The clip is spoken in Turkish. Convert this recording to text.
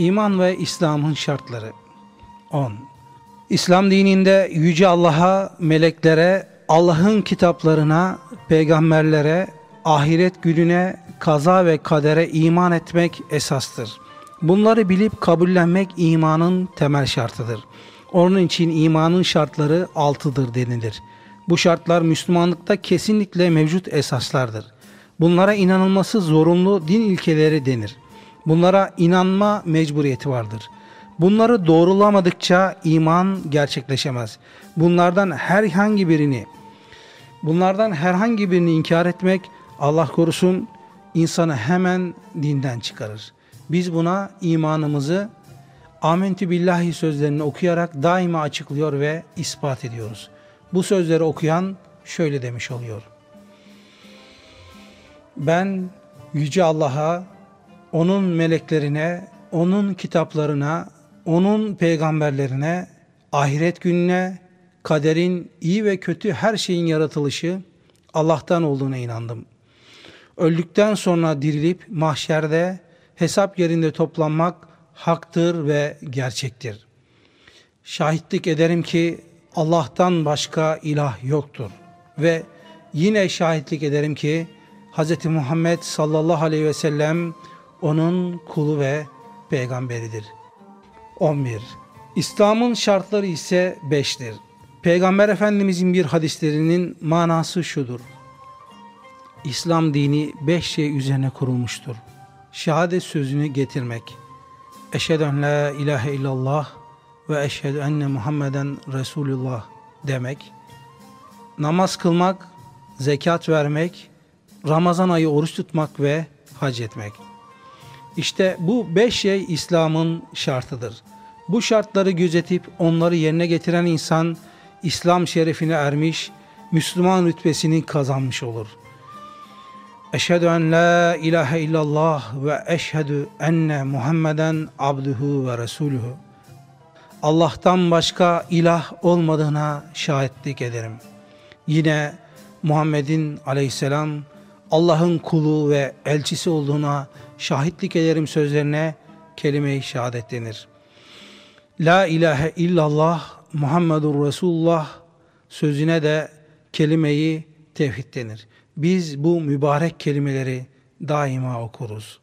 İman ve İslam'ın şartları 10. İslam dininde Yüce Allah'a, meleklere, Allah'ın kitaplarına, peygamberlere, ahiret gününe, kaza ve kadere iman etmek esastır. Bunları bilip kabullenmek imanın temel şartıdır. Onun için imanın şartları altıdır denilir. Bu şartlar Müslümanlıkta kesinlikle mevcut esaslardır. Bunlara inanılması zorunlu din ilkeleri denir. Bunlara inanma mecburiyeti vardır. Bunları doğrulamadıkça iman gerçekleşemez. Bunlardan herhangi birini bunlardan herhangi birini inkar etmek Allah korusun insanı hemen dinden çıkarır. Biz buna imanımızı Amentü billahi sözlerini okuyarak daima açıklıyor ve ispat ediyoruz. Bu sözleri okuyan şöyle demiş oluyor. Ben Yüce Allah'a, O'nun meleklerine, O'nun kitaplarına, O'nun peygamberlerine, ahiret gününe, kaderin iyi ve kötü her şeyin yaratılışı Allah'tan olduğuna inandım. Öldükten sonra dirilip mahşerde hesap yerinde toplanmak haktır ve gerçektir. Şahitlik ederim ki Allah'tan başka ilah yoktur ve yine şahitlik ederim ki Hz. Muhammed sallallahu aleyhi ve sellem onun kulu ve peygamberidir. 11. İslam'ın şartları ise 5'tir. Peygamber Efendimizin bir hadislerinin manası şudur. İslam dini beş şey üzerine kurulmuştur. Şehadet sözünü getirmek. Eşhedü en la ilahe illallah ve eşhedü enne Muhammeden Resulullah demek. Namaz kılmak, zekat vermek, Ramazan ayı oruç tutmak ve hac etmek. İşte bu beş şey İslam'ın şartıdır. Bu şartları gözetip onları yerine getiren insan İslam şerefine ermiş, Müslüman rütbesini kazanmış olur. Eşhedü en la ilahe illallah ve eşhedü enne Muhammeden abduhu ve resuluhu. Allah'tan başka ilah olmadığına şahitlik ederim. Yine Muhammed'in aleyhisselam Allah'ın kulu ve elçisi olduğuna şahitlik ederim sözlerine kelime-i şehadet denir. La ilahe illallah Muhammedur Resulullah sözüne de kelimeyi tevhid denir. Biz bu mübarek kelimeleri daima okuruz.